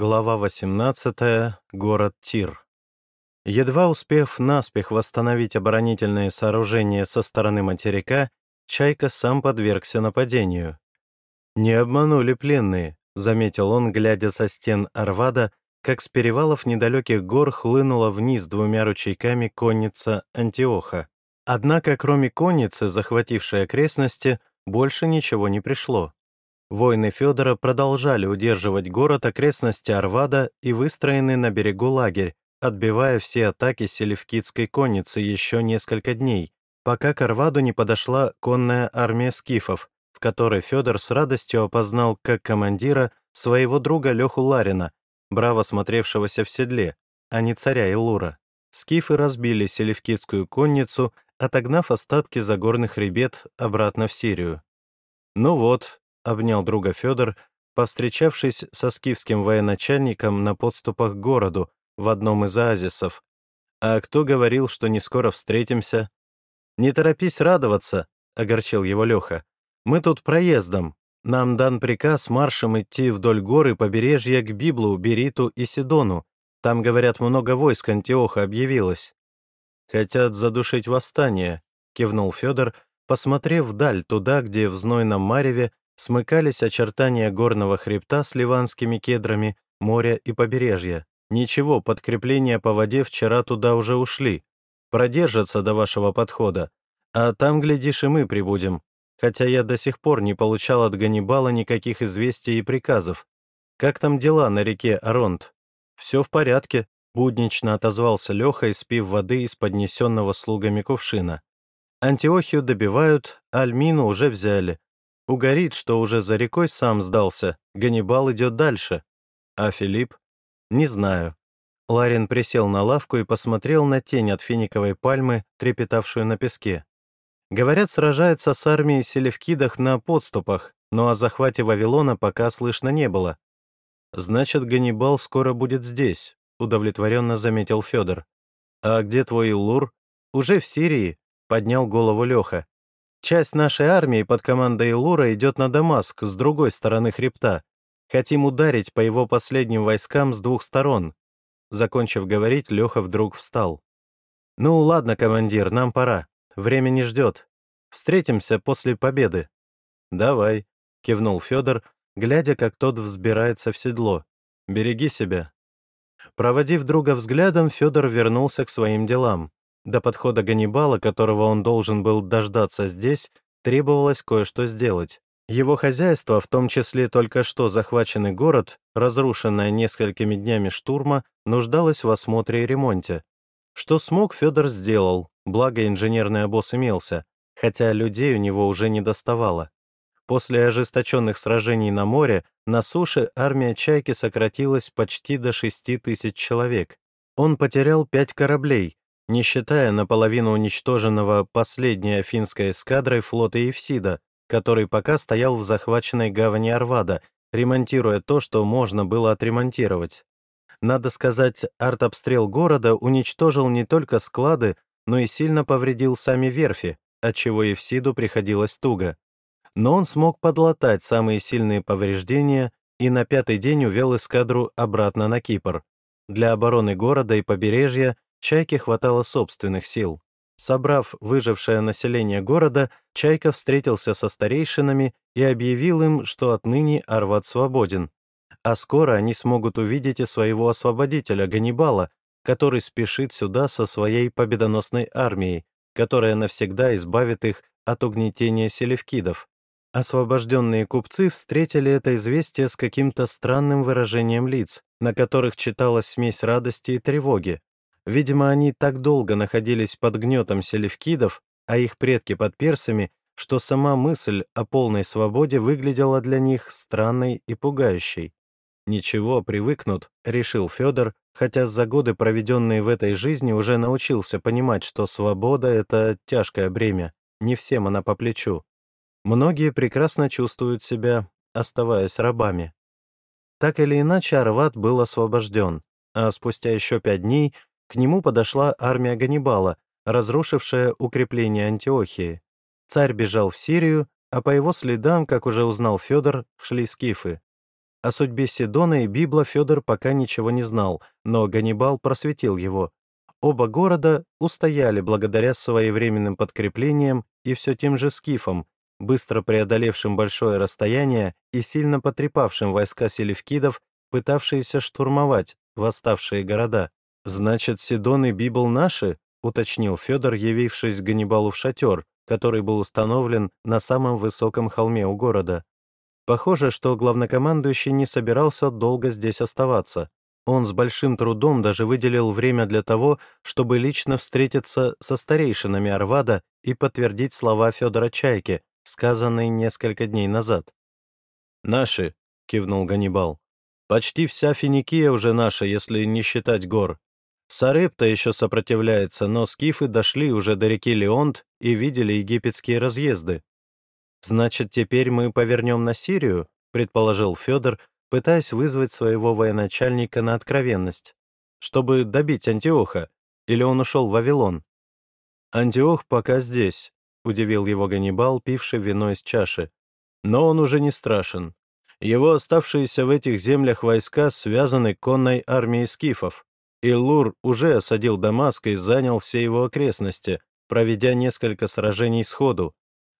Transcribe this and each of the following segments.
Глава 18. Город Тир. Едва успев наспех восстановить оборонительные сооружения со стороны материка, Чайка сам подвергся нападению. «Не обманули пленные», — заметил он, глядя со стен Арвада, как с перевалов недалеких гор хлынула вниз двумя ручейками конница Антиоха. Однако, кроме конницы, захватившей окрестности, больше ничего не пришло. Воины Федора продолжали удерживать город окрестности Арвада и выстроенный на берегу лагерь, отбивая все атаки селевкидской конницы еще несколько дней, пока к Арваду не подошла конная армия скифов, в которой Федор с радостью опознал как командира своего друга Леху Ларина, браво смотревшегося в седле, а не царя Илура. Скифы разбили селевкидскую конницу, отогнав остатки загорных хребет обратно в Сирию. Ну вот, обнял друга Федор, повстречавшись со скифским военачальником на подступах к городу в одном из оазисов. «А кто говорил, что не скоро встретимся?» «Не торопись радоваться», — огорчил его Леха. «Мы тут проездом. Нам дан приказ маршем идти вдоль горы побережья к Библу, Бериту и Сидону. Там, говорят, много войск Антиоха объявилось». «Хотят задушить восстание», — кивнул Федор, посмотрев вдаль, туда, где в знойном мареве смыкались очертания горного хребта с ливанскими кедрами, моря и побережья. Ничего, подкрепления по воде вчера туда уже ушли. Продержатся до вашего подхода. А там, глядишь, и мы прибудем. Хотя я до сих пор не получал от Ганнибала никаких известий и приказов. Как там дела на реке Аронт? Все в порядке, буднично отозвался Леха, испив воды из поднесенного слугами кувшина. Антиохию добивают, Альмину уже взяли. Угорит, что уже за рекой сам сдался, Ганнибал идет дальше. А Филипп? Не знаю. Ларин присел на лавку и посмотрел на тень от финиковой пальмы, трепетавшую на песке. Говорят, сражается с армией Селевкидах на подступах, но о захвате Вавилона пока слышно не было. «Значит, Ганнибал скоро будет здесь», — удовлетворенно заметил Федор. «А где твой Лур?» «Уже в Сирии», — поднял голову Леха. Часть нашей армии под командой Лура идет на Дамаск с другой стороны хребта. Хотим ударить по его последним войскам с двух сторон». Закончив говорить, Леха вдруг встал. «Ну ладно, командир, нам пора. Время не ждет. Встретимся после победы». «Давай», — кивнул Федор, глядя, как тот взбирается в седло. «Береги себя». Проводив друга взглядом, Федор вернулся к своим делам. До подхода Ганнибала, которого он должен был дождаться здесь, требовалось кое-что сделать. Его хозяйство, в том числе только что захваченный город, разрушенное несколькими днями штурма, нуждалось в осмотре и ремонте. Что смог, Федор сделал, благо инженерный обоз имелся, хотя людей у него уже не доставало. После ожесточенных сражений на море, на суше армия «Чайки» сократилась почти до 6 тысяч человек. Он потерял пять кораблей, не считая наполовину уничтоженного последней афинской эскадрой флота Евсида, который пока стоял в захваченной гавани Арвада, ремонтируя то, что можно было отремонтировать. Надо сказать, артобстрел города уничтожил не только склады, но и сильно повредил сами верфи, отчего Евсиду приходилось туго. Но он смог подлатать самые сильные повреждения и на пятый день увел эскадру обратно на Кипр. Для обороны города и побережья Чайке хватало собственных сил. Собрав выжившее население города, Чайка встретился со старейшинами и объявил им, что отныне Арват свободен. А скоро они смогут увидеть и своего освободителя Ганнибала, который спешит сюда со своей победоносной армией, которая навсегда избавит их от угнетения селевкидов. Освобожденные купцы встретили это известие с каким-то странным выражением лиц, на которых читалась смесь радости и тревоги. Видимо, они так долго находились под гнетом селевкидов, а их предки под персами, что сама мысль о полной свободе выглядела для них странной и пугающей. «Ничего, привыкнут», — решил Федор, хотя за годы, проведенные в этой жизни, уже научился понимать, что свобода — это тяжкое бремя, не всем она по плечу. Многие прекрасно чувствуют себя, оставаясь рабами. Так или иначе, Арват был освобожден, а спустя еще пять дней к нему подошла армия Ганнибала, разрушившая укрепление Антиохии. Царь бежал в Сирию, а по его следам, как уже узнал Федор, шли скифы. О судьбе Сидона и Библа Федор пока ничего не знал, но Ганнибал просветил его. Оба города устояли благодаря своевременным подкреплениям и все тем же скифам, быстро преодолевшим большое расстояние и сильно потрепавшим войска селевкидов, пытавшиеся штурмовать восставшие города. «Значит, Сидон и Библ наши?» — уточнил Федор, явившись к Ганнибалу в шатер, который был установлен на самом высоком холме у города. Похоже, что главнокомандующий не собирался долго здесь оставаться. Он с большим трудом даже выделил время для того, чтобы лично встретиться со старейшинами Арвада и подтвердить слова Федора Чайки, сказанные несколько дней назад. «Наши», — кивнул Ганнибал. «Почти вся Финикия уже наша, если не считать гор. Сарепта еще сопротивляется, но скифы дошли уже до реки Леонт и видели египетские разъезды. «Значит, теперь мы повернем на Сирию?» — предположил Федор, пытаясь вызвать своего военачальника на откровенность. «Чтобы добить Антиоха? Или он ушел в Вавилон?» «Антиох пока здесь», — удивил его Ганнибал, пивший вино из чаши. «Но он уже не страшен. Его оставшиеся в этих землях войска связаны конной армией скифов. Иллур уже осадил Дамаск и занял все его окрестности, проведя несколько сражений сходу.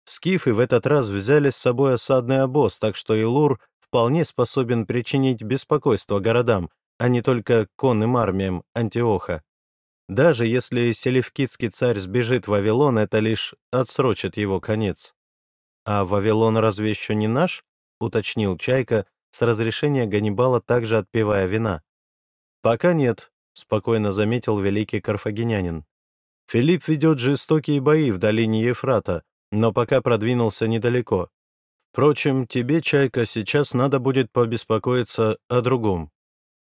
Скифы в этот раз взяли с собой осадный обоз, так что Илур вполне способен причинить беспокойство городам, а не только конным армиям Антиоха. Даже если селевкидский царь сбежит в Вавилон, это лишь отсрочит его конец. «А Вавилон разве еще не наш?» — уточнил Чайка, с разрешения Ганнибала также отпивая вина. «Пока нет», — спокойно заметил великий карфагенянин. «Филипп ведет жестокие бои в долине Ефрата, но пока продвинулся недалеко. Впрочем, тебе, Чайка, сейчас надо будет побеспокоиться о другом».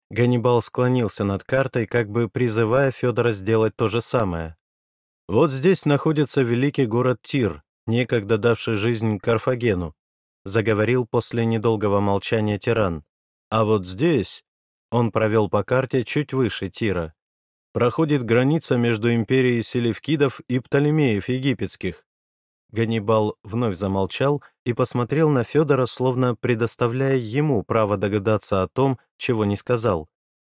Ганнибал склонился над картой, как бы призывая Федора сделать то же самое. «Вот здесь находится великий город Тир, некогда давший жизнь Карфагену», заговорил после недолгого молчания тиран. «А вот здесь...» Он провел по карте чуть выше Тира. Проходит граница между империей Селевкидов и Птолемеев египетских. Ганнибал вновь замолчал и посмотрел на Федора, словно предоставляя ему право догадаться о том, чего не сказал.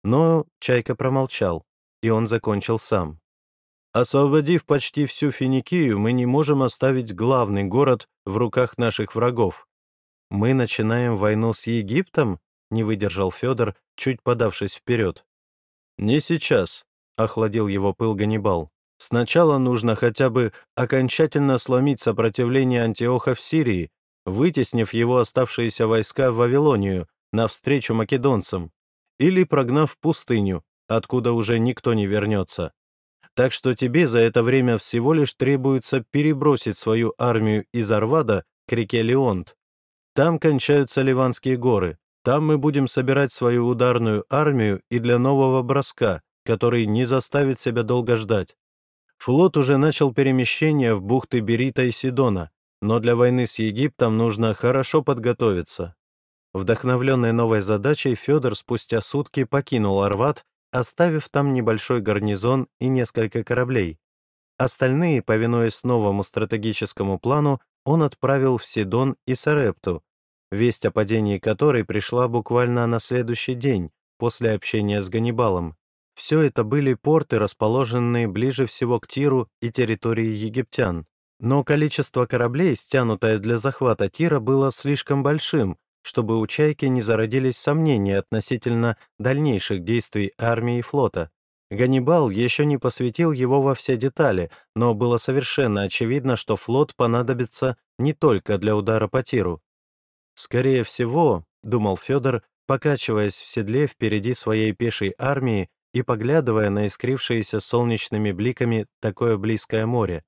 Но Чайка промолчал, и он закончил сам. «Освободив почти всю Финикию, мы не можем оставить главный город в руках наших врагов. Мы начинаем войну с Египтом?» — не выдержал Федор, чуть подавшись вперед. «Не сейчас», — охладил его пыл Ганнибал. Сначала нужно хотя бы окончательно сломить сопротивление Антиоха в Сирии, вытеснив его оставшиеся войска в Вавилонию навстречу македонцам, или прогнав пустыню, откуда уже никто не вернется. Так что тебе за это время всего лишь требуется перебросить свою армию из Арвада к реке Леонт. Там кончаются Ливанские горы, там мы будем собирать свою ударную армию и для нового броска, который не заставит себя долго ждать. Флот уже начал перемещение в бухты Берита и Сидона, но для войны с Египтом нужно хорошо подготовиться. Вдохновленный новой задачей, Федор спустя сутки покинул Арват, оставив там небольшой гарнизон и несколько кораблей. Остальные, повинуясь новому стратегическому плану, он отправил в Сидон и Сарепту, весть о падении которой пришла буквально на следующий день после общения с Ганнибалом. Все это были порты, расположенные ближе всего к Тиру и территории египтян. Но количество кораблей, стянутое для захвата Тира, было слишком большим, чтобы у «Чайки» не зародились сомнения относительно дальнейших действий армии и флота. Ганнибал еще не посвятил его во все детали, но было совершенно очевидно, что флот понадобится не только для удара по Тиру. «Скорее всего», — думал Федор, покачиваясь в седле впереди своей пешей армии и поглядывая на искрившееся солнечными бликами такое близкое море.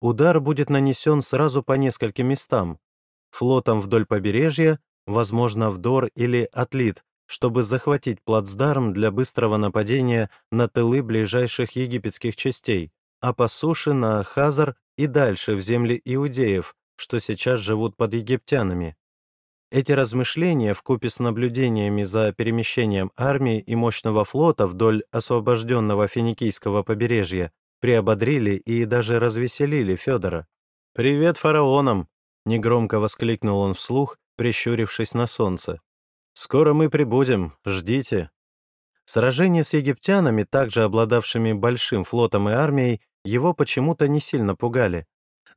Удар будет нанесен сразу по нескольким местам. Флотом вдоль побережья, возможно, в Дор или Атлит, чтобы захватить плацдарм для быстрого нападения на тылы ближайших египетских частей, а по суше на Хазар и дальше в земли иудеев, что сейчас живут под египтянами. Эти размышления, вкупе с наблюдениями за перемещением армии и мощного флота вдоль освобожденного финикийского побережья, приободрили и даже развеселили Федора. «Привет фараонам!» — негромко воскликнул он вслух, прищурившись на солнце. «Скоро мы прибудем, ждите». Сражения с египтянами, также обладавшими большим флотом и армией, его почему-то не сильно пугали.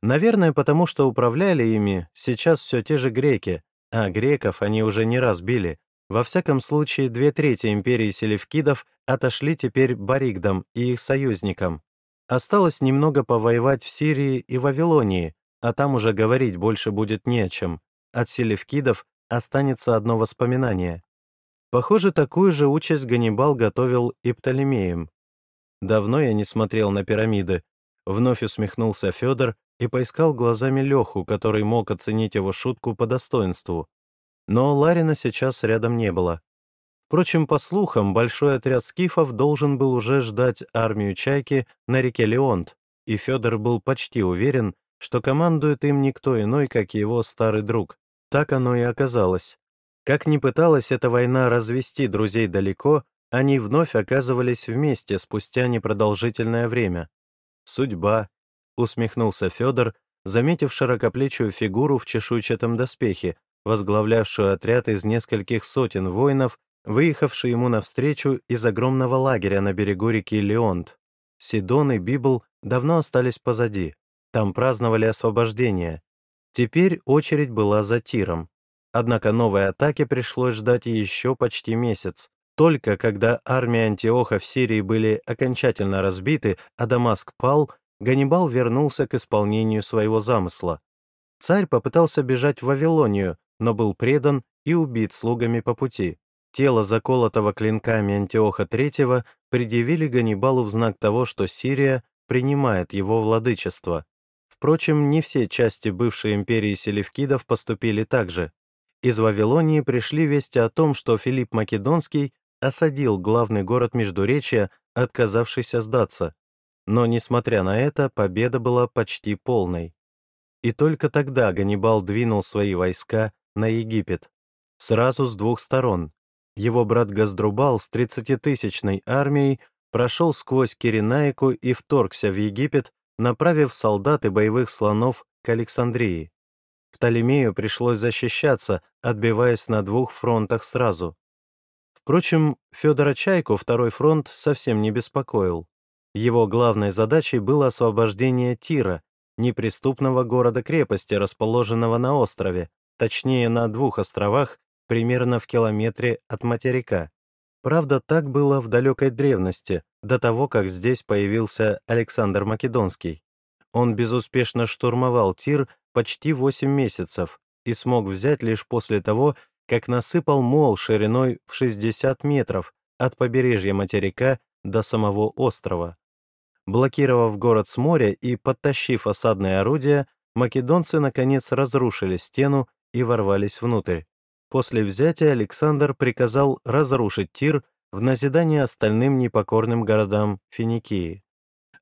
Наверное, потому что управляли ими сейчас все те же греки, а греков они уже не раз били. Во всяком случае, две трети империи селевкидов отошли теперь Баригдам и их союзникам. Осталось немного повоевать в Сирии и Вавилонии, а там уже говорить больше будет не о чем. От селевкидов останется одно воспоминание. Похоже, такую же участь Ганнибал готовил и Птолемеем. Давно я не смотрел на пирамиды. Вновь усмехнулся Федор и поискал глазами Леху, который мог оценить его шутку по достоинству. Но Ларина сейчас рядом не было. Впрочем, по слухам, большой отряд скифов должен был уже ждать армию Чайки на реке Леонт, и Федор был почти уверен, что командует им никто иной, как его старый друг. Так оно и оказалось. Как ни пыталась эта война развести друзей далеко, они вновь оказывались вместе спустя непродолжительное время. «Судьба», — усмехнулся Федор, заметив широкоплечую фигуру в чешуйчатом доспехе, возглавлявшую отряд из нескольких сотен воинов, выехавший ему навстречу из огромного лагеря на берегу реки Леонт. Сидон и Библ давно остались позади. Там праздновали освобождение. Теперь очередь была за Тиром. Однако новой атаки пришлось ждать еще почти месяц. Только когда армии Антиоха в Сирии были окончательно разбиты, а Дамаск пал, Ганнибал вернулся к исполнению своего замысла. Царь попытался бежать в Вавилонию, но был предан и убит слугами по пути. Тело заколотого клинками Антиоха III предъявили Ганнибалу в знак того, что Сирия принимает его владычество. Впрочем, не все части бывшей империи селевкидов поступили так же. Из Вавилонии пришли вести о том, что Филипп Македонский осадил главный город Междуречия, отказавшийся сдаться. Но, несмотря на это, победа была почти полной. И только тогда Ганнибал двинул свои войска на Египет. Сразу с двух сторон. Его брат Газдрубал с 30-тысячной армией прошел сквозь Киренаику и вторгся в Египет, направив солдат и боевых слонов к Александрии. Птолемею пришлось защищаться, отбиваясь на двух фронтах сразу. Впрочем, Федора Чайку второй фронт совсем не беспокоил. Его главной задачей было освобождение Тира, неприступного города-крепости, расположенного на острове, точнее на двух островах, примерно в километре от материка. Правда, так было в далекой древности, до того, как здесь появился Александр Македонский. Он безуспешно штурмовал Тир почти 8 месяцев и смог взять лишь после того, как насыпал мол шириной в 60 метров от побережья материка до самого острова. Блокировав город с моря и подтащив осадные орудия, македонцы наконец разрушили стену и ворвались внутрь. После взятия Александр приказал разрушить Тир в назидание остальным непокорным городам Финикии.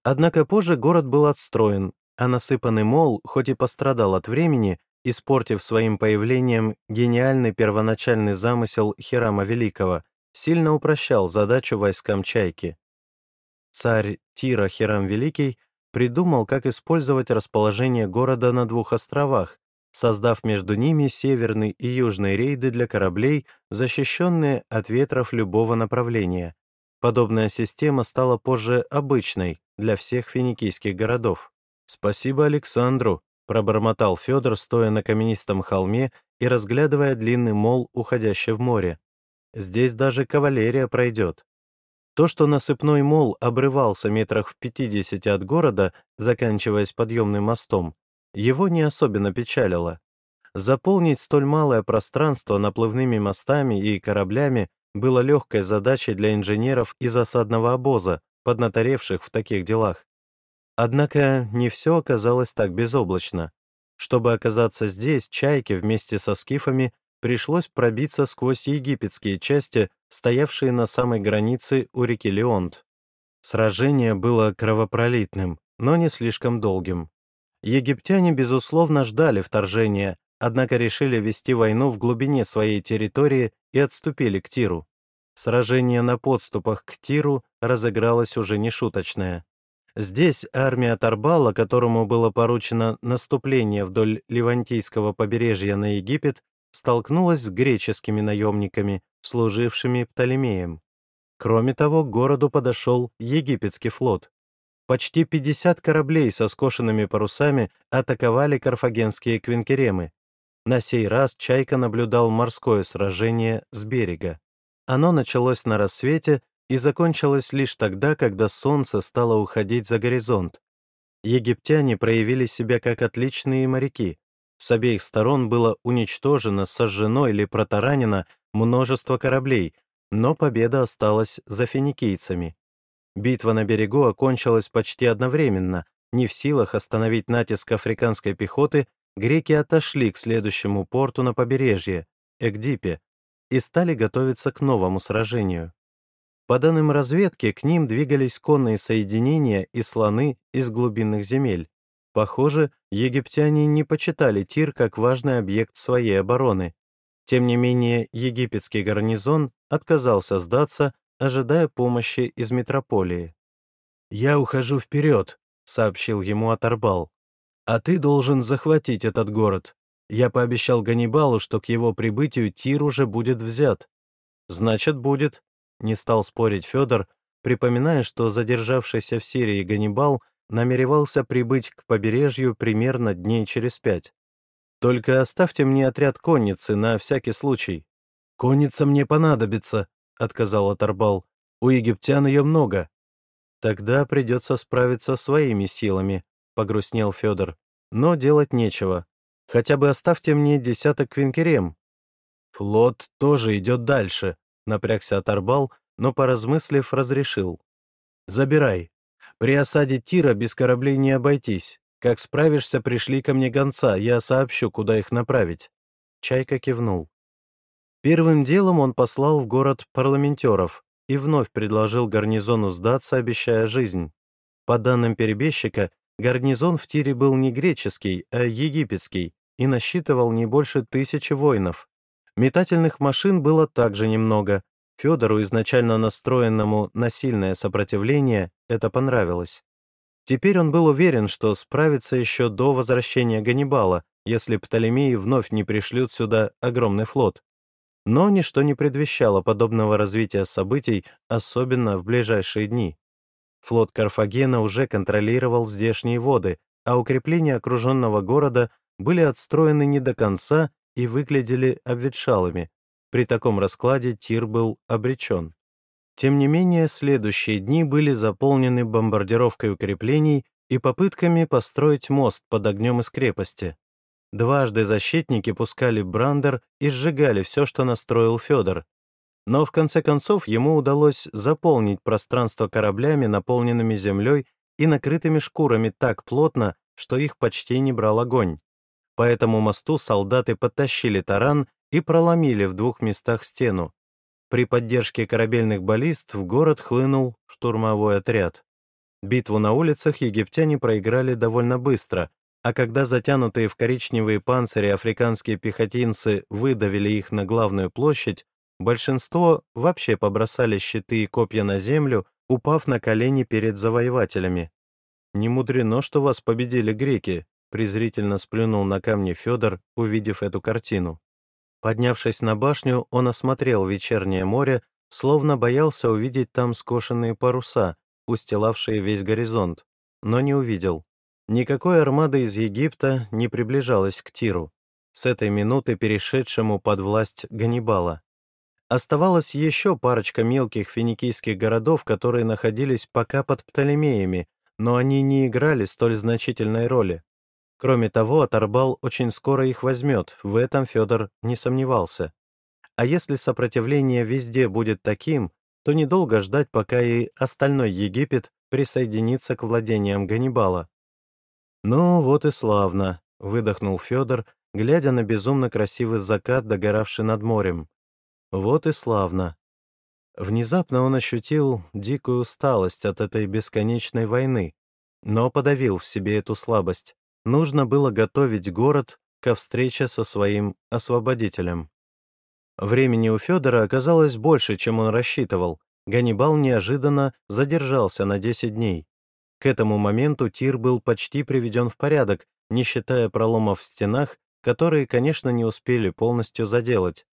Однако позже город был отстроен, а насыпанный мол, хоть и пострадал от времени, испортив своим появлением гениальный первоначальный замысел Хирама Великого, сильно упрощал задачу войскам Чайки. Царь Тира Хирам Великий придумал, как использовать расположение города на двух островах, создав между ними северный и южный рейды для кораблей, защищенные от ветров любого направления. Подобная система стала позже обычной для всех финикийских городов. «Спасибо Александру», — пробормотал Федор, стоя на каменистом холме и разглядывая длинный мол, уходящий в море. «Здесь даже кавалерия пройдет». То, что насыпной мол обрывался метрах в 50 от города, заканчиваясь подъемным мостом, его не особенно печалило. Заполнить столь малое пространство наплывными мостами и кораблями было легкой задачей для инженеров из осадного обоза, поднаторевших в таких делах. Однако не все оказалось так безоблачно. Чтобы оказаться здесь, чайке вместе со скифами пришлось пробиться сквозь египетские части, стоявшие на самой границе у реки Леонт. Сражение было кровопролитным, но не слишком долгим. Египтяне, безусловно, ждали вторжения, однако решили вести войну в глубине своей территории и отступили к Тиру. Сражение на подступах к Тиру разыгралось уже нешуточное. Здесь армия Тарбала, которому было поручено наступление вдоль Ливантийского побережья на Египет, столкнулась с греческими наемниками, служившими Птолемеем. Кроме того, к городу подошел египетский флот. Почти 50 кораблей со скошенными парусами атаковали карфагенские квинкеремы. На сей раз Чайка наблюдал морское сражение с берега. Оно началось на рассвете и закончилось лишь тогда, когда солнце стало уходить за горизонт. Египтяне проявили себя как отличные моряки. С обеих сторон было уничтожено, сожжено или протаранено множество кораблей, но победа осталась за финикийцами. Битва на берегу окончилась почти одновременно. Не в силах остановить натиск африканской пехоты, греки отошли к следующему порту на побережье, Экдипе, и стали готовиться к новому сражению. По данным разведки, к ним двигались конные соединения и слоны из глубинных земель. Похоже, египтяне не почитали Тир как важный объект своей обороны. Тем не менее, египетский гарнизон отказался сдаться, ожидая помощи из метрополии. «Я ухожу вперед», — сообщил ему Аторбал. «А ты должен захватить этот город. Я пообещал Ганнибалу, что к его прибытию Тир уже будет взят». «Значит, будет», — не стал спорить Федор, припоминая, что задержавшийся в Сирии Ганнибал намеревался прибыть к побережью примерно дней через пять. Только оставьте мне отряд конницы на всякий случай. Конница мне понадобится, отказал Аторбал. У египтян ее много. Тогда придется справиться своими силами, погрустнел Федор. Но делать нечего. Хотя бы оставьте мне десяток квинкерем. Флот тоже идет дальше, напрягся Аторбал, но, поразмыслив, разрешил. Забирай. При осаде Тира без кораблей не обойтись. Как справишься, пришли ко мне гонца, я сообщу, куда их направить». Чайка кивнул. Первым делом он послал в город парламентеров и вновь предложил гарнизону сдаться, обещая жизнь. По данным перебежчика, гарнизон в Тире был не греческий, а египетский и насчитывал не больше тысячи воинов. Метательных машин было также немного. Федору, изначально настроенному на сильное сопротивление, это понравилось. Теперь он был уверен, что справится еще до возвращения Ганнибала, если Птолемеи вновь не пришлют сюда огромный флот. Но ничто не предвещало подобного развития событий, особенно в ближайшие дни. Флот Карфагена уже контролировал здешние воды, а укрепления окруженного города были отстроены не до конца и выглядели обветшалыми. При таком раскладе Тир был обречен. Тем не менее, следующие дни были заполнены бомбардировкой укреплений и попытками построить мост под огнем из крепости. Дважды защитники пускали брандер и сжигали все, что настроил Федор. Но в конце концов ему удалось заполнить пространство кораблями, наполненными землей и накрытыми шкурами так плотно, что их почти не брал огонь. По этому мосту солдаты подтащили таран и проломили в двух местах стену. При поддержке корабельных баллист в город хлынул штурмовой отряд. Битву на улицах египтяне проиграли довольно быстро, а когда затянутые в коричневые панцири африканские пехотинцы выдавили их на главную площадь, большинство вообще побросали щиты и копья на землю, упав на колени перед завоевателями. «Не мудрено, что вас победили греки», презрительно сплюнул на камни Федор, увидев эту картину. Поднявшись на башню, он осмотрел вечернее море, словно боялся увидеть там скошенные паруса, устилавшие весь горизонт, но не увидел. Никакой армады из Египта не приближалась к Тиру, с этой минуты перешедшему под власть Ганнибала. Оставалась еще парочка мелких финикийских городов, которые находились пока под Птолемеями, но они не играли столь значительной роли. Кроме того, Аторбал очень скоро их возьмет, в этом Федор не сомневался. А если сопротивление везде будет таким, то недолго ждать, пока и остальной Египет присоединится к владениям Ганнибала. «Ну, вот и славно», — выдохнул Федор, глядя на безумно красивый закат, догоравший над морем. «Вот и славно». Внезапно он ощутил дикую усталость от этой бесконечной войны, но подавил в себе эту слабость. Нужно было готовить город ко встрече со своим освободителем. Времени у Федора оказалось больше, чем он рассчитывал. Ганнибал неожиданно задержался на 10 дней. К этому моменту Тир был почти приведен в порядок, не считая проломов в стенах которые, конечно, не успели полностью заделать.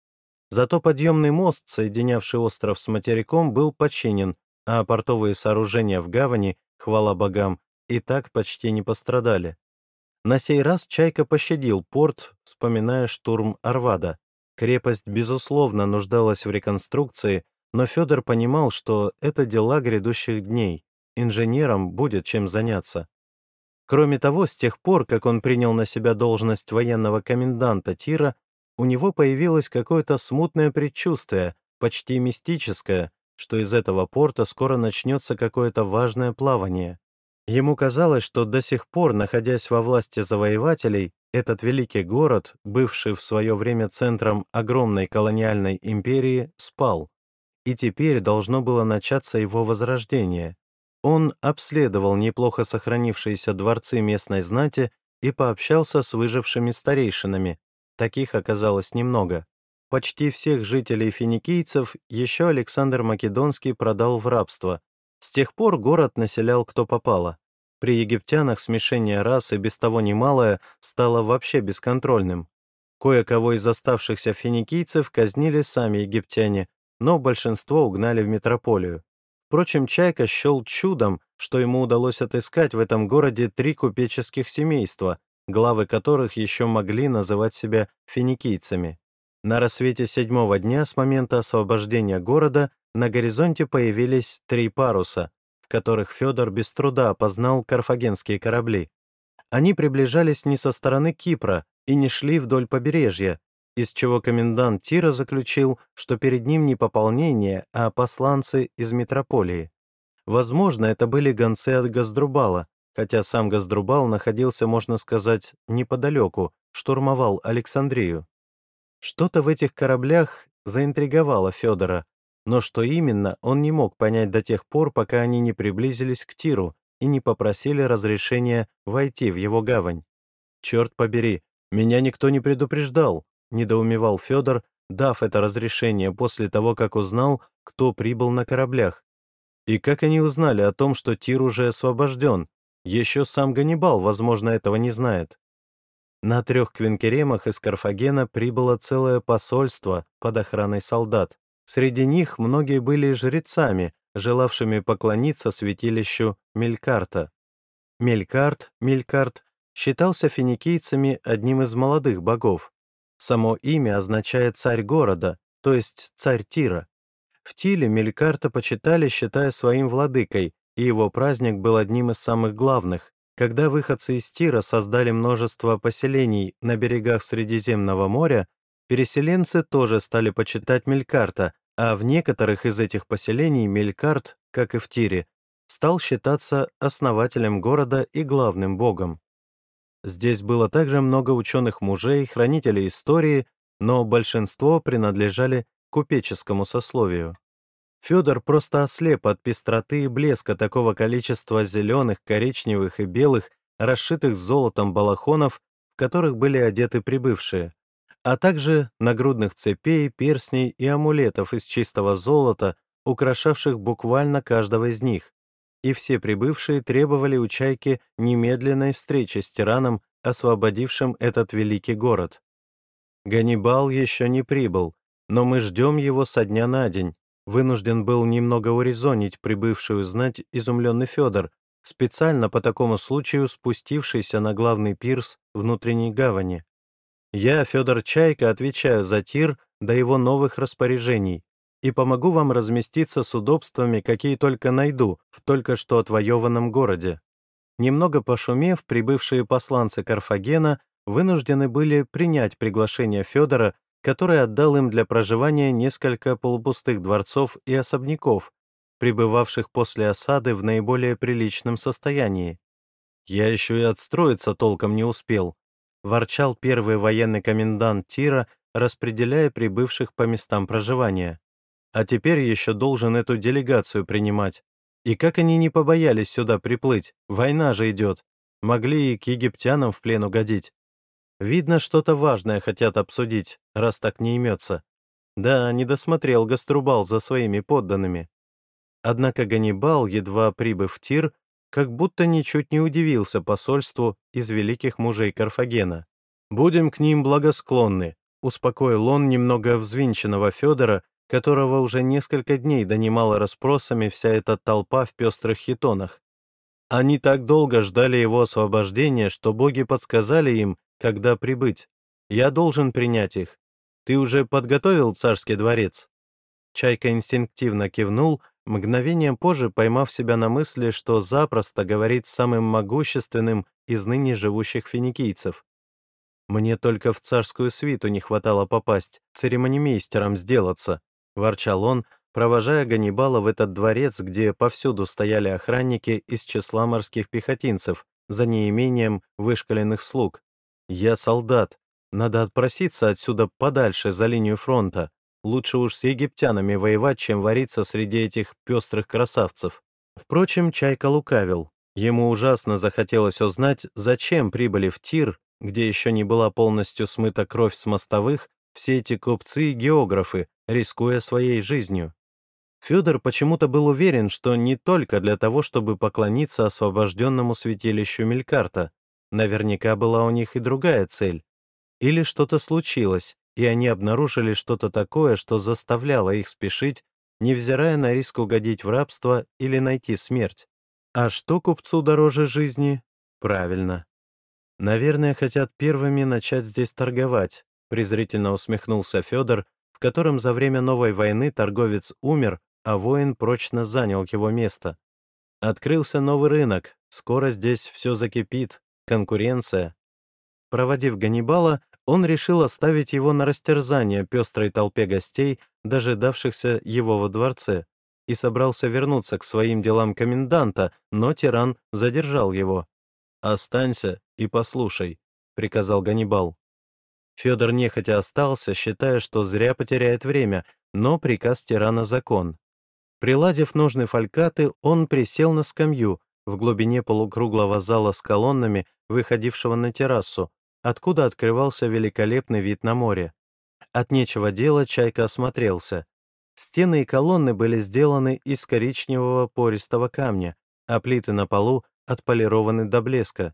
Зато подъемный мост, соединявший остров с материком, был починен, а портовые сооружения в гавани, хвала богам, и так почти не пострадали. На сей раз Чайка пощадил порт, вспоминая штурм Арвада. Крепость, безусловно, нуждалась в реконструкции, но Федор понимал, что это дела грядущих дней. Инженерам будет чем заняться. Кроме того, с тех пор, как он принял на себя должность военного коменданта Тира, у него появилось какое-то смутное предчувствие, почти мистическое, что из этого порта скоро начнется какое-то важное плавание. Ему казалось, что до сих пор, находясь во власти завоевателей, этот великий город, бывший в свое время центром огромной колониальной империи, спал, и теперь должно было начаться его возрождение. Он обследовал неплохо сохранившиеся дворцы местной знати и пообщался с выжившими старейшинами. Таких оказалось немного. Почти всех жителей финикийцев еще Александр Македонский продал в рабство. С тех пор город населял кто попало. При египтянах смешение рас и без того немалое стало вообще бесконтрольным. Кое-кого из оставшихся финикийцев казнили сами египтяне, но большинство угнали в метрополию. Впрочем, Чайка счел чудом, что ему удалось отыскать в этом городе три купеческих семейства, главы которых еще могли называть себя финикийцами. На рассвете седьмого дня с момента освобождения города на горизонте появились три паруса, в которых Федор без труда опознал карфагенские корабли. Они приближались не со стороны Кипра и не шли вдоль побережья, из чего комендант Тира заключил, что перед ним не пополнение, а посланцы из метрополии. Возможно, это были гонцы от Газдрубала, хотя сам Газдрубал находился, можно сказать, неподалеку, штурмовал Александрию. Что-то в этих кораблях заинтриговало Федора, но что именно, он не мог понять до тех пор, пока они не приблизились к Тиру и не попросили разрешения войти в его гавань. «Черт побери, меня никто не предупреждал», — недоумевал Федор, дав это разрешение после того, как узнал, кто прибыл на кораблях. И как они узнали о том, что Тир уже освобожден? Еще сам Ганнибал, возможно, этого не знает. На трех квинкеремах из Карфагена прибыло целое посольство под охраной солдат. Среди них многие были жрецами, желавшими поклониться святилищу Мелькарта. Мелькарт, Мелькарт считался финикийцами одним из молодых богов. Само имя означает «царь города», то есть «царь Тира». В Тиле Мелькарта почитали, считая своим владыкой, и его праздник был одним из самых главных. Когда выходцы из Тира создали множество поселений на берегах Средиземного моря, переселенцы тоже стали почитать Мелькарта, а в некоторых из этих поселений Мелькарт, как и в Тире, стал считаться основателем города и главным богом. Здесь было также много ученых мужей, хранителей истории, но большинство принадлежали купеческому сословию. Федор просто ослеп от пестроты и блеска такого количества зеленых, коричневых и белых, расшитых золотом балахонов, в которых были одеты прибывшие, а также нагрудных цепей, перстней и амулетов из чистого золота, украшавших буквально каждого из них и все прибывшие требовали у Чайки немедленной встречи с тираном, освободившим этот великий город. Ганнибал еще не прибыл, но мы ждем его со дня на день. Вынужден был немного урезонить прибывшую знать изумленный Федор, специально по такому случаю спустившийся на главный пирс внутренней гавани. Я, Федор Чайка, отвечаю за тир до его новых распоряжений, и помогу вам разместиться с удобствами, какие только найду в только что отвоеванном городе». Немного пошумев, прибывшие посланцы Карфагена вынуждены были принять приглашение Федора, который отдал им для проживания несколько полупустых дворцов и особняков, пребывавших после осады в наиболее приличном состоянии. «Я еще и отстроиться толком не успел», — ворчал первый военный комендант Тира, распределяя прибывших по местам проживания. А теперь еще должен эту делегацию принимать. И как они не побоялись сюда приплыть? Война же идет. Могли и к египтянам в плен угодить. Видно, что-то важное хотят обсудить, раз так не имется. Да, не досмотрел Гаструбал за своими подданными. Однако Ганнибал, едва прибыв в Тир, как будто ничуть не удивился посольству из великих мужей Карфагена. Будем к ним благосклонны, успокоил он немного взвинченного Федора, которого уже несколько дней донимала расспросами вся эта толпа в пестрых хитонах. Они так долго ждали его освобождения, что боги подсказали им, когда прибыть. Я должен принять их. Ты уже подготовил царский дворец?» Чайка инстинктивно кивнул, мгновением позже поймав себя на мысли, что запросто говорит с самым могущественным из ныне живущих финикийцев. «Мне только в царскую свиту не хватало попасть, церемонимейстером сделаться», — ворчал он, провожая Ганнибала в этот дворец, где повсюду стояли охранники из числа морских пехотинцев, за неимением вышкаленных слуг. «Я солдат. Надо отпроситься отсюда подальше, за линию фронта. Лучше уж с египтянами воевать, чем вариться среди этих пестрых красавцев». Впрочем, Чайка лукавил. Ему ужасно захотелось узнать, зачем прибыли в Тир, где еще не была полностью смыта кровь с мостовых, все эти купцы и географы, рискуя своей жизнью. Федор почему-то был уверен, что не только для того, чтобы поклониться освобожденному святилищу Мелькарта. Наверняка была у них и другая цель. Или что-то случилось, и они обнаружили что-то такое, что заставляло их спешить, невзирая на риск угодить в рабство или найти смерть. А что купцу дороже жизни? Правильно. Наверное, хотят первыми начать здесь торговать, презрительно усмехнулся Федор, в котором за время новой войны торговец умер, а воин прочно занял его место. Открылся новый рынок, скоро здесь все закипит, конкуренция. Проводив Ганнибала, он решил оставить его на растерзание пестрой толпе гостей, дожидавшихся его во дворце, и собрался вернуться к своим делам коменданта, но тиран задержал его. «Останься и послушай», — приказал Ганнибал. Федор нехотя остался, считая, что зря потеряет время, но приказ тирана — закон. Приладив ножны фалькаты, он присел на скамью в глубине полукруглого зала с колоннами, выходившего на террасу, откуда открывался великолепный вид на море. От нечего дела Чайка осмотрелся. Стены и колонны были сделаны из коричневого пористого камня, а плиты на полу отполированы до блеска.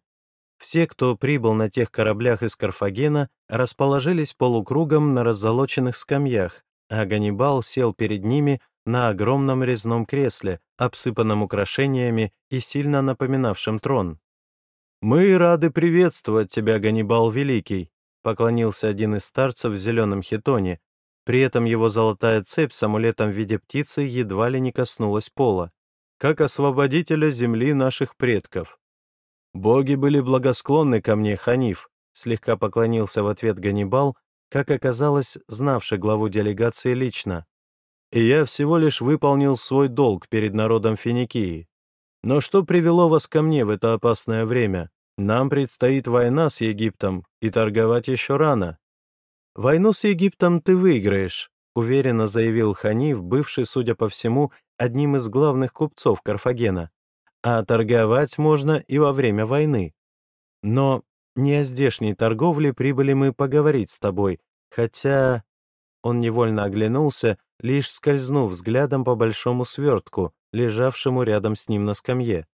Все, кто прибыл на тех кораблях из Карфагена, расположились полукругом на раззолоченных скамьях, а Ганнибал сел перед ними на огромном резном кресле, обсыпанном украшениями и сильно напоминавшем трон. «Мы рады приветствовать тебя, Ганнибал Великий», поклонился один из старцев в зеленом хитоне, при этом его золотая цепь с амулетом в виде птицы едва ли не коснулась пола, как освободителя земли наших предков. «Боги были благосклонны ко мне, Ханиф», слегка поклонился в ответ Ганнибал, как оказалось, знавший главу делегации лично и я всего лишь выполнил свой долг перед народом Финикии. Но что привело вас ко мне в это опасное время? Нам предстоит война с Египтом, и торговать еще рано. Войну с Египтом ты выиграешь, уверенно заявил Ханиф, бывший, судя по всему, одним из главных купцов Карфагена. А торговать можно и во время войны. Но не о здешней торговле прибыли мы поговорить с тобой, хотя... Он невольно оглянулся, лишь скользнув взглядом по большому свертку, лежавшему рядом с ним на скамье.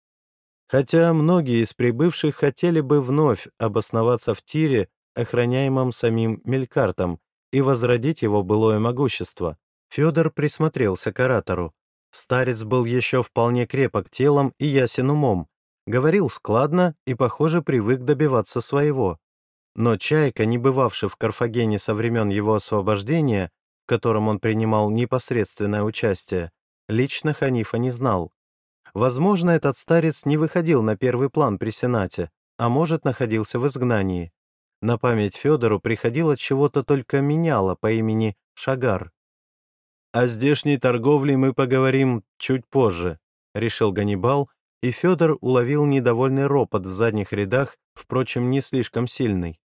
Хотя многие из прибывших хотели бы вновь обосноваться в тире, охраняемом самим Мелькартом, и возродить его былое могущество, Федор присмотрелся к оратору. Старец был еще вполне крепок телом и ясен умом, говорил складно и, похоже, привык добиваться своего. Но Чайка, не бывавший в Карфагене со времен его освобождения, в котором он принимал непосредственное участие, лично Ханифа не знал. Возможно, этот старец не выходил на первый план при Сенате, а может, находился в изгнании. На память Федору приходило чего-то только меняло по имени Шагар. «О здешней торговле мы поговорим чуть позже», — решил Ганнибал, и Федор уловил недовольный ропот в задних рядах, впрочем, не слишком сильный.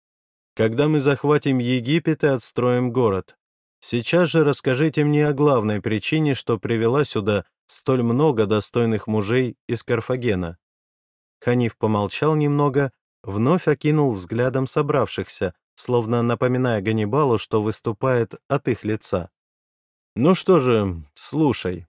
«Когда мы захватим Египет и отстроим город, сейчас же расскажите мне о главной причине, что привела сюда столь много достойных мужей из Карфагена». Ханиф помолчал немного, вновь окинул взглядом собравшихся, словно напоминая Ганнибалу, что выступает от их лица. «Ну что же, слушай,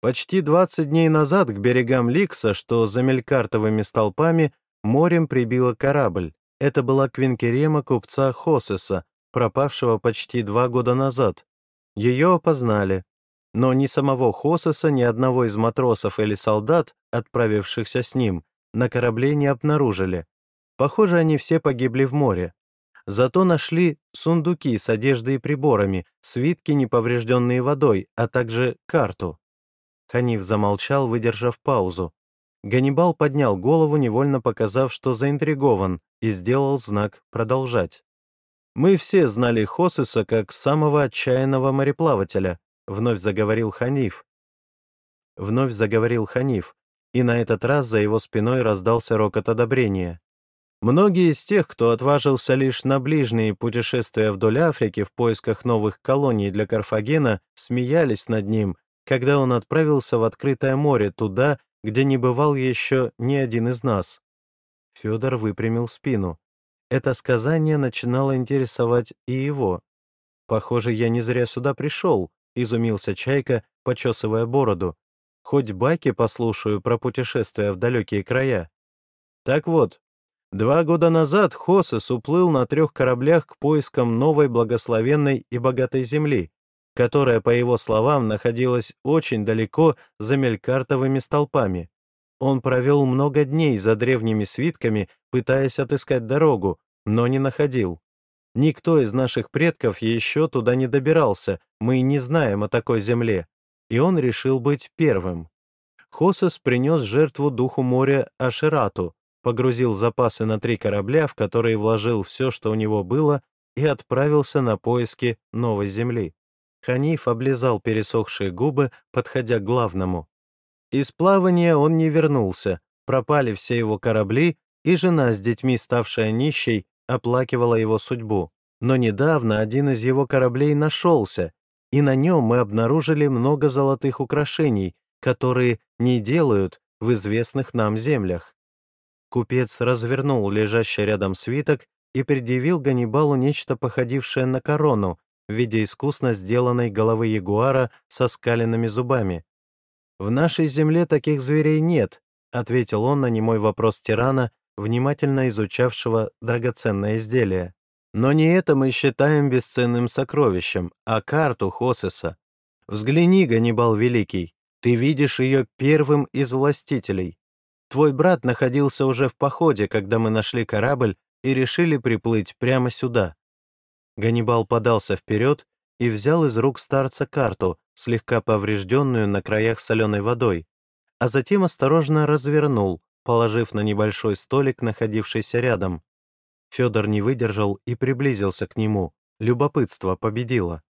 Почти 20 дней назад к берегам Ликса, что за мелькартовыми столпами, морем прибило корабль, Это была квинкерема купца Хосеса, пропавшего почти два года назад. Ее опознали. Но ни самого Хосеса, ни одного из матросов или солдат, отправившихся с ним, на корабле не обнаружили. Похоже, они все погибли в море. Зато нашли сундуки с одеждой и приборами, свитки, неповрежденные водой, а также карту. Ханиф замолчал, выдержав паузу. Ганнибал поднял голову, невольно показав, что заинтригован, и сделал знак «продолжать». «Мы все знали Хосеса как самого отчаянного мореплавателя», вновь заговорил Ханиф. Вновь заговорил Ханиф, и на этот раз за его спиной раздался рокот одобрения. Многие из тех, кто отважился лишь на ближние путешествия вдоль Африки в поисках новых колоний для Карфагена, смеялись над ним, когда он отправился в открытое море туда, где не бывал еще ни один из нас. Федор выпрямил спину. Это сказание начинало интересовать и его. «Похоже, я не зря сюда пришел», — изумился Чайка, почесывая бороду. «Хоть байки послушаю про путешествия в далекие края». Так вот, Два года назад Хосес уплыл на трех кораблях к поискам новой благословенной и богатой земли, которая, по его словам, находилась очень далеко за мелькартовыми столпами. Он провел много дней за древними свитками, пытаясь отыскать дорогу, но не находил. Никто из наших предков еще туда не добирался, мы не знаем о такой земле, и он решил быть первым. Хосес принес жертву духу моря Ашерату, погрузил запасы на три корабля, в которые вложил все, что у него было, и отправился на поиски новой земли. Ханиф облизал пересохшие губы, подходя к главному. Из плавания он не вернулся, пропали все его корабли, и жена с детьми, ставшая нищей, оплакивала его судьбу. Но недавно один из его кораблей нашелся, и на нем мы обнаружили много золотых украшений, которые не делают в известных нам землях. Купец развернул лежащий рядом свиток и предъявил Ганнибалу нечто походившее на корону в виде искусно сделанной головы ягуара со скаленными зубами. «В нашей земле таких зверей нет», — ответил он на немой вопрос тирана, внимательно изучавшего драгоценное изделие. «Но не это мы считаем бесценным сокровищем, а карту Хосеса. Взгляни, Ганнибал Великий, ты видишь ее первым из властителей. Твой брат находился уже в походе, когда мы нашли корабль и решили приплыть прямо сюда». Ганнибал подался вперед и взял из рук старца карту, слегка поврежденную на краях соленой водой, а затем осторожно развернул, положив на небольшой столик, находившийся рядом. Федор не выдержал и приблизился к нему. Любопытство победило.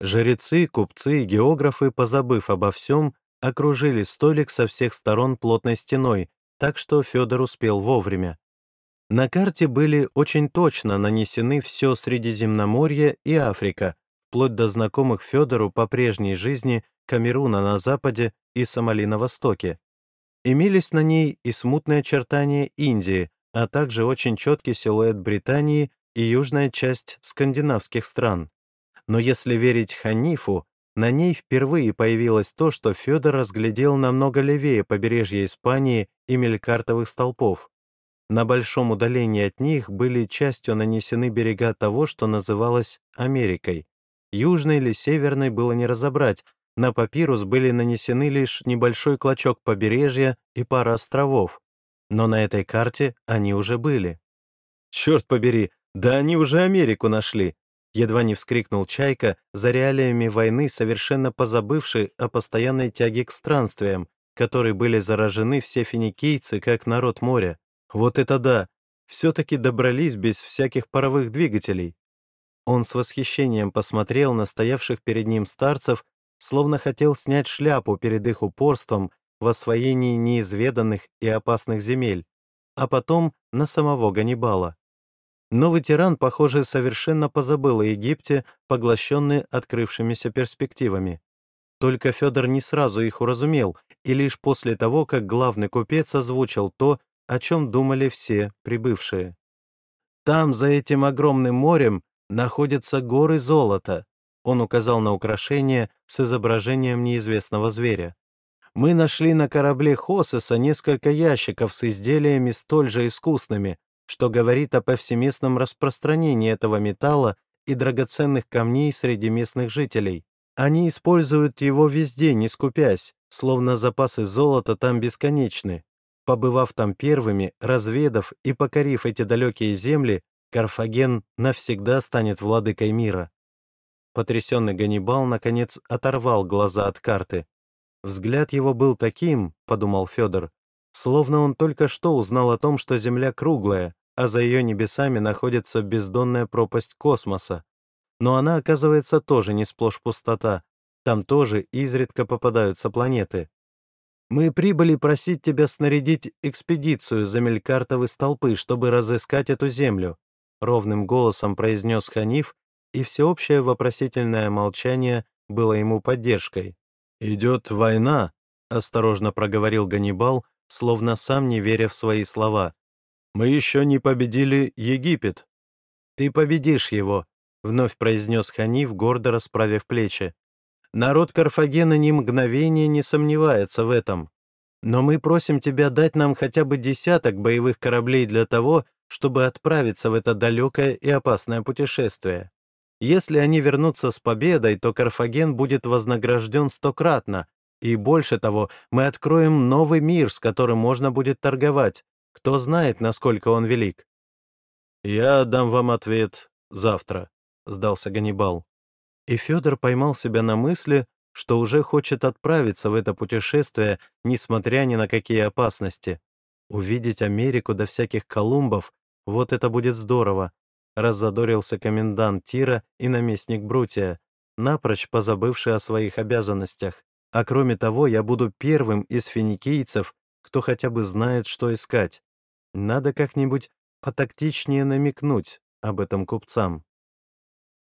Жрецы, купцы и географы, позабыв обо всем, окружили столик со всех сторон плотной стеной, так что Федор успел вовремя. На карте были очень точно нанесены все Средиземноморье и Африка, вплоть до знакомых Федору по прежней жизни Камеруна на западе и Сомали на востоке. Имелись на ней и смутные очертания Индии, а также очень четкий силуэт Британии и южная часть скандинавских стран. Но если верить Ханифу, на ней впервые появилось то, что Федор разглядел намного левее побережья Испании и мелькартовых столпов. На большом удалении от них были частью нанесены берега того, что называлось Америкой. Южной или северной было не разобрать, на папирус были нанесены лишь небольшой клочок побережья и пара островов. Но на этой карте они уже были. «Черт побери, да они уже Америку нашли!» Едва не вскрикнул Чайка, за реалиями войны совершенно позабывший о постоянной тяге к странствиям, которой были заражены все финикийцы, как народ моря. Вот это да! Все-таки добрались без всяких паровых двигателей. Он с восхищением посмотрел на стоявших перед ним старцев, словно хотел снять шляпу перед их упорством в освоении неизведанных и опасных земель, а потом на самого Ганнибала. Новый тиран, похоже, совершенно позабыл о Египте, поглощенный открывшимися перспективами. Только Федор не сразу их уразумел, и лишь после того, как главный купец озвучил то, о чем думали все прибывшие. «Там, за этим огромным морем, находятся горы золота», он указал на украшение с изображением неизвестного зверя. «Мы нашли на корабле Хосеса несколько ящиков с изделиями столь же искусными, что говорит о повсеместном распространении этого металла и драгоценных камней среди местных жителей. Они используют его везде, не скупясь, словно запасы золота там бесконечны. Побывав там первыми, разведав и покорив эти далекие земли, Карфаген навсегда станет владыкой мира. Потрясенный Ганнибал, наконец, оторвал глаза от карты. Взгляд его был таким, — подумал Федор, — словно он только что узнал о том, что Земля круглая, а за ее небесами находится бездонная пропасть космоса. Но она, оказывается, тоже не сплошь пустота. Там тоже изредка попадаются планеты. Мы прибыли просить тебя снарядить экспедицию за мелькартовы столпы, чтобы разыскать эту землю», — ровным голосом произнес Ханиф, и всеобщее вопросительное молчание было ему поддержкой. «Идет война», — осторожно проговорил Ганнибал, словно сам не веря в свои слова. Мы еще не победили Египет». «Ты победишь его», — вновь произнес Ханиф, гордо расправив плечи. «Народ Карфагена ни мгновения не сомневается в этом. Но мы просим тебя дать нам хотя бы десяток боевых кораблей для того, чтобы отправиться в это далекое и опасное путешествие. Если они вернутся с победой, то Карфаген будет вознагражден стократно, и больше того, мы откроем новый мир, с которым можно будет торговать, кто знает, насколько он велик. «Я дам вам ответ завтра», — сдался Ганнибал. И Федор поймал себя на мысли, что уже хочет отправиться в это путешествие, несмотря ни на какие опасности. Увидеть Америку до всяких Колумбов — вот это будет здорово, раззадорился комендант Тира и наместник Брутия, напрочь позабывший о своих обязанностях. А кроме того, я буду первым из финикийцев, кто хотя бы знает, что искать. Надо как-нибудь потактичнее намекнуть об этом купцам.